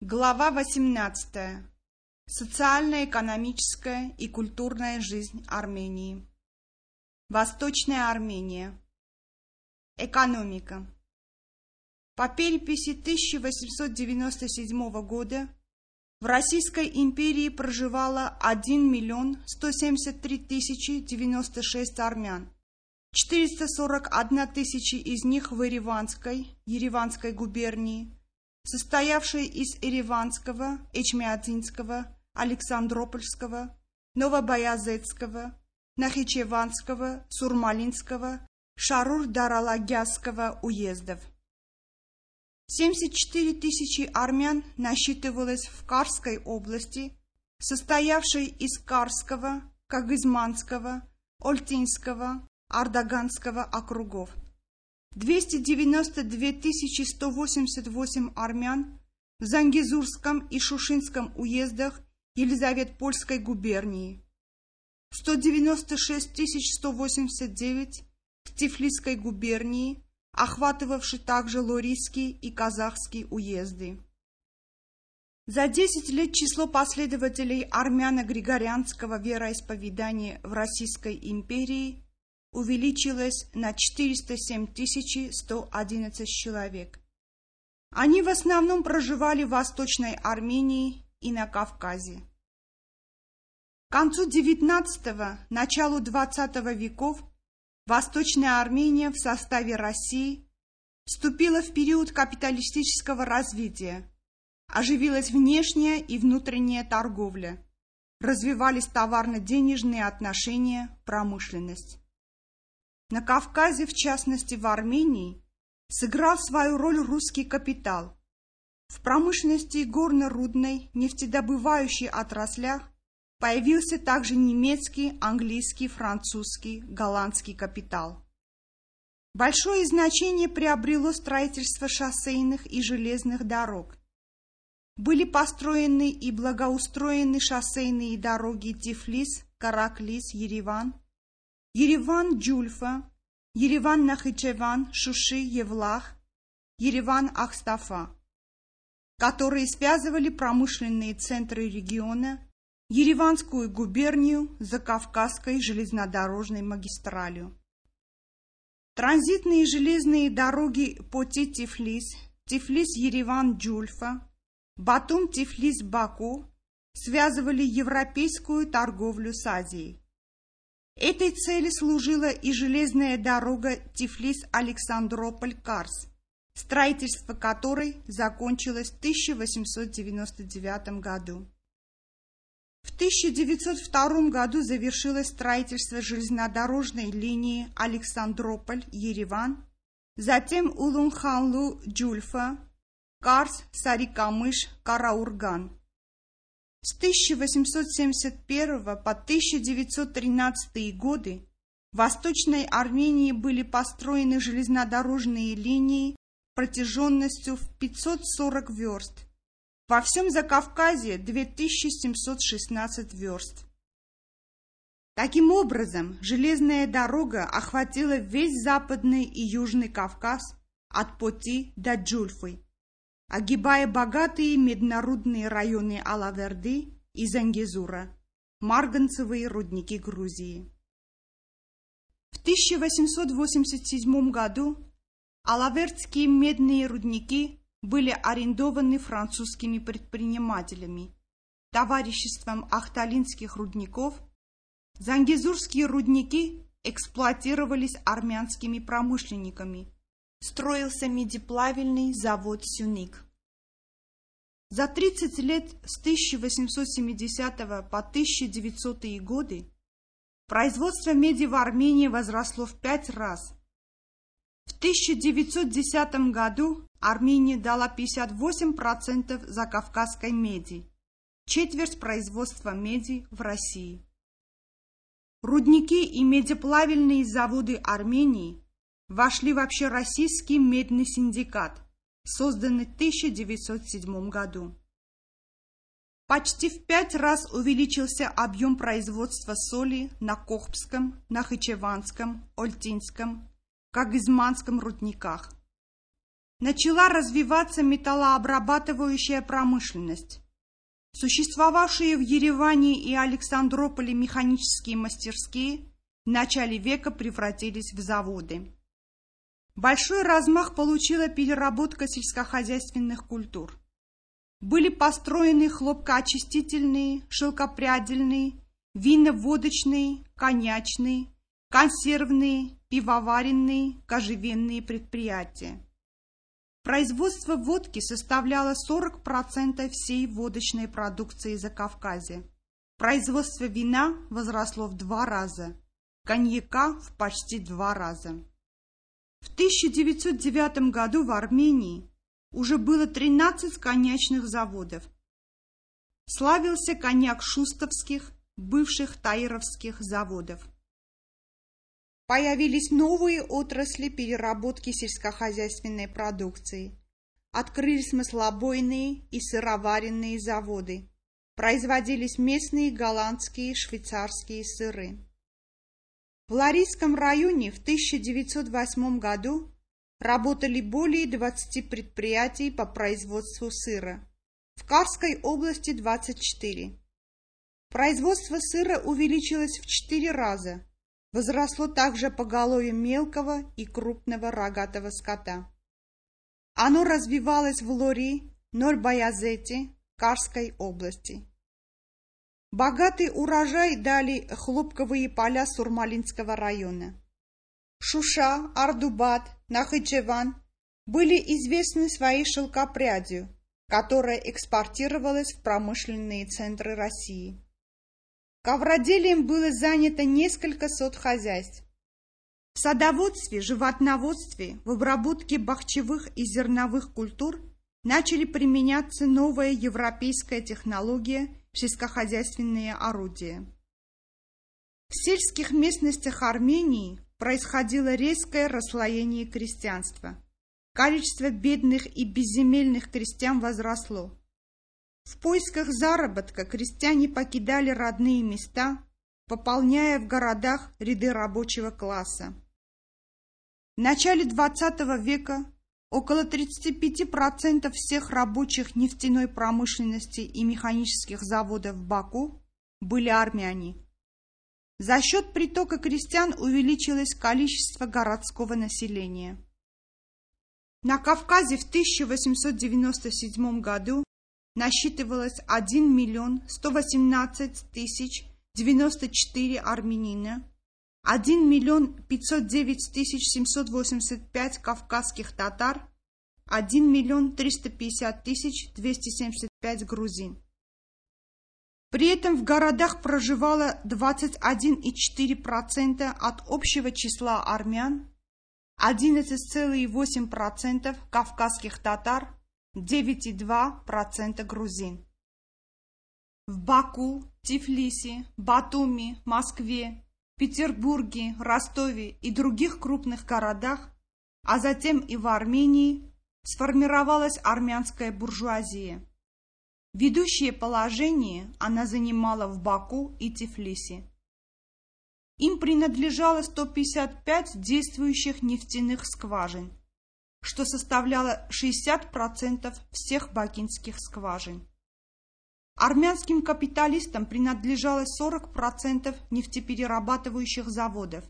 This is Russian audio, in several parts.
Глава 18. Социально-экономическая и культурная жизнь Армении. Восточная Армения. Экономика. По переписи 1897 года в Российской империи проживало 1 миллион 173 тысячи 96 армян. 441 тысячи из них в Ереванской, Ереванской губернии, состоявшей из Ереванского, Эчмиадзинского, Александропольского, Новобоязецкого, Нахичеванского, Сурмалинского, Шарур-Даралагязского уездов. 74 тысячи армян насчитывалось в Карской области, состоявшей из Карского, Кагызманского, Ольтинского, Ардаганского округов. 292 188 армян в Зангизурском и Шушинском уездах Елизаветпольской губернии, 196 189 в Тифлисской губернии, охватывавшей также Лорийский и Казахский уезды. За 10 лет число последователей армяно-григорианского вероисповедания в Российской империи увеличилось на 407 111 человек. Они в основном проживали в Восточной Армении и на Кавказе. К концу XIX – началу XX веков Восточная Армения в составе России вступила в период капиталистического развития, оживилась внешняя и внутренняя торговля, развивались товарно-денежные отношения, промышленность. На Кавказе, в частности в Армении, сыграл свою роль русский капитал. В промышленности и горно-рудной, нефтедобывающей отраслях появился также немецкий, английский, французский, голландский капитал. Большое значение приобрело строительство шоссейных и железных дорог. Были построены и благоустроены шоссейные дороги Тифлис, Караклис, Ереван – Երևան-Ջուլֆը, Երևան-Նախիջևան, Шуши, Евлах, Ереван-Ахстафа, которые связывали промышленные центры региона, Ереванскую губернию с Закавказской железнодорожной магистралью. Транзитные железные дороги Поти-Тифлис, Тифлис-Ереван-Джульфа, Батум-Тифлис-Баку связывали европейскую торговлю с Азией. Этой цели служила и железная дорога Тифлис-Александрополь-Карс, строительство которой закончилось в 1899 году. В 1902 году завершилось строительство железнодорожной линии Александрополь-Ереван, затем Улун-Ханлу-Джульфа, Карс-Сарикамыш-Караурган. С 1871 по 1913 годы в Восточной Армении были построены железнодорожные линии протяженностью в 540 верст. Во всем Закавказье 2716 верст. Таким образом, железная дорога охватила весь Западный и Южный Кавказ от Поти до Джульфы огибая богатые меднорудные районы Алаверды и Зангезура, марганцевые рудники Грузии. В 1887 году Алавертские медные рудники были арендованы французскими предпринимателями, товариществом Ахталинских рудников. Зангезурские рудники эксплуатировались армянскими промышленниками – строился медиплавильный завод «Сюник». За 30 лет с 1870 по 1900 годы производство меди в Армении возросло в пять раз. В 1910 году Армения дала 58% закавказской меди, четверть производства меди в России. Рудники и медиплавильные заводы Армении вошли в общероссийский медный синдикат, созданный в 1907 году. Почти в пять раз увеличился объем производства соли на Кохбском, Нахичеванском, Ольтинском, Кагызманском рудниках. начала развиваться металлообрабатывающая промышленность. Существовавшие в Ереване и Александрополе механические мастерские в начале века превратились в заводы. Большой размах получила переработка сельскохозяйственных культур. Были построены хлопкоочистительные, шелкопрядельные, виноводочные, коньячные, консервные, пивоваренные, кожевенные предприятия. Производство водки составляло 40% всей водочной продукции Закавказья. Производство вина возросло в два раза, коньяка в почти два раза. В 1909 году в Армении уже было 13 коньячных заводов. Славился коньяк шустовских, бывших таировских заводов. Появились новые отрасли переработки сельскохозяйственной продукции. Открылись маслобойные и сыроваренные заводы. Производились местные голландские и швейцарские сыры. В Ларийском районе в 1908 году работали более 20 предприятий по производству сыра. В Карской области 24. Производство сыра увеличилось в 4 раза – возросло также поголовье мелкого и крупного рогатого скота. Оно развивалось в Лори, Норбаязете, Карской области. Богатый урожай дали хлопковые поля Сурмалинского района. Шуша, Ардубат, Нахичеван были известны своей шелкопрядью, которая экспортировалась в промышленные центры России. Ковроделием было занято несколько сот хозяйств. В садоводстве, животноводстве, в обработке бахчевых и зерновых культур начали применяться новая европейская технология сельскохозяйственные орудия. В сельских местностях Армении происходило резкое расслоение крестьянства. Количество бедных и безземельных крестьян возросло. В поисках заработка крестьяне покидали родные места, пополняя в городах ряды рабочего класса. В начале XX века около 35% всех рабочих нефтяной промышленности и механических заводов в Баку были армяне. За счет притока крестьян увеличилось количество городского населения. На Кавказе в 1897 году насчитывалось 1 миллион 118 тысяч 94 армянина, 1 миллион 509 тысяч 785 кавказских татар, 1 миллион 350 тысяч 275 грузин. При этом в городах проживало 21,4% от общего числа армян, 11,8% кавказских татар, 9,2% грузин. В Баку, Тифлисе, Батуми, Москве, Петербурге, Ростове и других крупных городах, а затем и в Армении, сформировалась армянская буржуазия. Ведущее положение она занимала в Баку и Тифлисе. Им принадлежало 155 действующих нефтяных скважин, что составляло 60% всех бакинских скважин. Армянским капиталистам принадлежало 40% нефтеперерабатывающих заводов,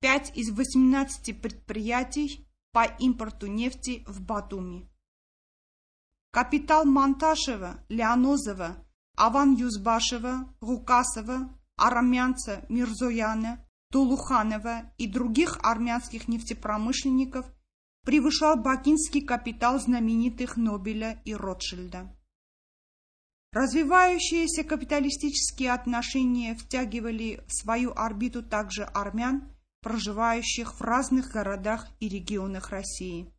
5 из 18 предприятий по импорту нефти в Батуми. Капитал Монташева, Леонозова, Аван Юзбашева, Гукасова, Арамянца, Мирзояна, Тулуханова и других армянских нефтепромышленников превышал бакинский капитал знаменитых Нобеля и Ротшильда. Развивающиеся капиталистические отношения втягивали в свою орбиту также армян, проживающих в разных городах и регионах России.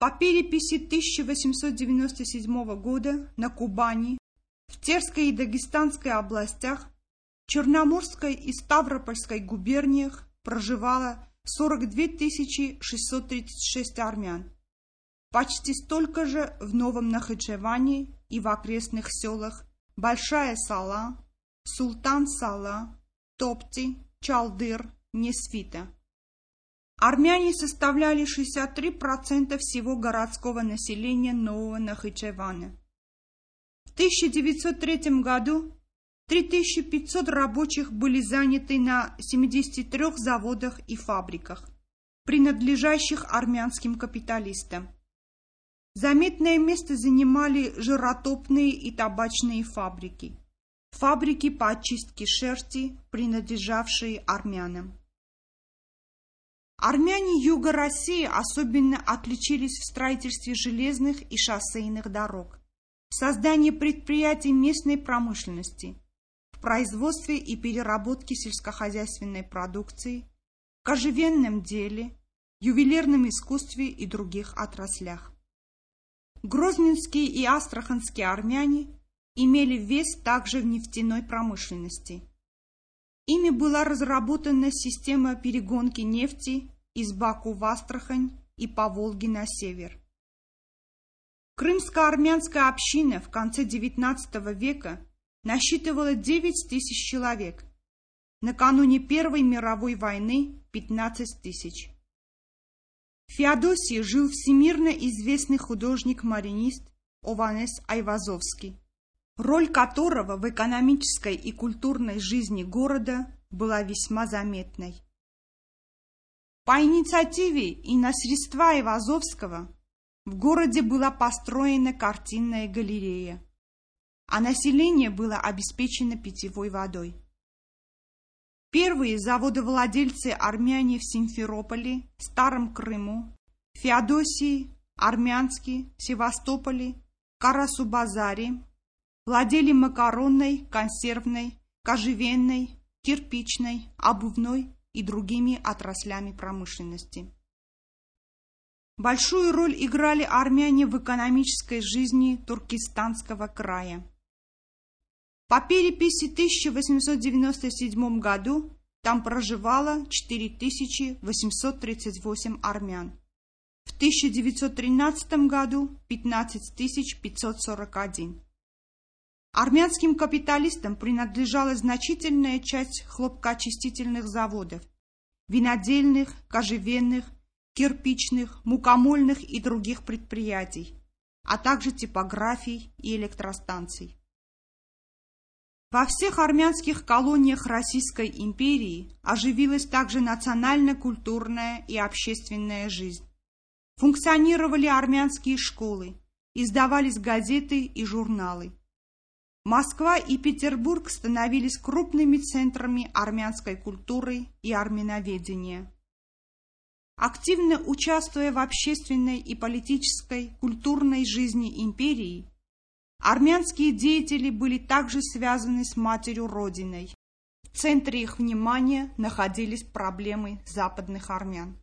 По переписи 1897 года на Кубани, в Терской и Дагестанской областях, Черноморской и Ставропольской губерниях проживало 42 636 армян. Почти столько же в Новом Нахичеване и в окрестных селах Большая Сала, Султан Сала, Топти, Чалдыр, Несвита. Армяне составляли 63% всего городского населения Нового Нахичевана. В 1903 году 3500 рабочих были заняты на 73 заводах и фабриках, принадлежащих армянским капиталистам. Заметное место занимали жиротопные и табачные фабрики, фабрики по очистке шерсти, принадлежавшие армянам. Армяне юга России особенно отличились в строительстве железных и шоссейных дорог, в создании предприятий местной промышленности, в производстве и переработке сельскохозяйственной продукции, кожевенном деле, ювелирном искусстве и других отраслях. Грозненские и астраханские армяне имели вес также в нефтяной промышленности. Ими была разработана система перегонки нефти из Баку в Астрахань и по Волге на север. Крымско-армянская община в конце XIX века насчитывала 9 тысяч человек, накануне Первой мировой войны 15 тысяч. В Феодосии жил всемирно известный художник-маринист Ованес Айвазовский, роль которого в экономической и культурной жизни города была весьма заметной. По инициативе и на средства Айвазовского в городе была построена картинная галерея, а население было обеспечено питьевой водой. Первые заводовладельцы армяне в Симферополе, Старом Крыму, Феодосии, Армянске, Севастополе, Карасу-Базаре владели макаронной, консервной, кожевенной, кирпичной, обувной и другими отраслями промышленности. Большую роль играли армяне в экономической жизни Туркестанского края. По переписи 1897 году там проживало 4838 армян. В 1913 году 15541. Армянским капиталистам принадлежала значительная часть хлопкоочистительных заводов, винодельных, кожевенных, кирпичных, мукомольных и других предприятий, а также типографий и электростанций. Во всех армянских колониях Российской империи оживилась также национально-культурная и общественная жизнь. Функционировали армянские школы, издавались газеты и журналы. Москва и Петербург становились крупными центрами армянской культуры и армяноведения. Активно участвуя в общественной и политической, культурной жизни империи, Армянские деятели были также связаны с матерью Родиной. В центре их внимания находились проблемы западных армян.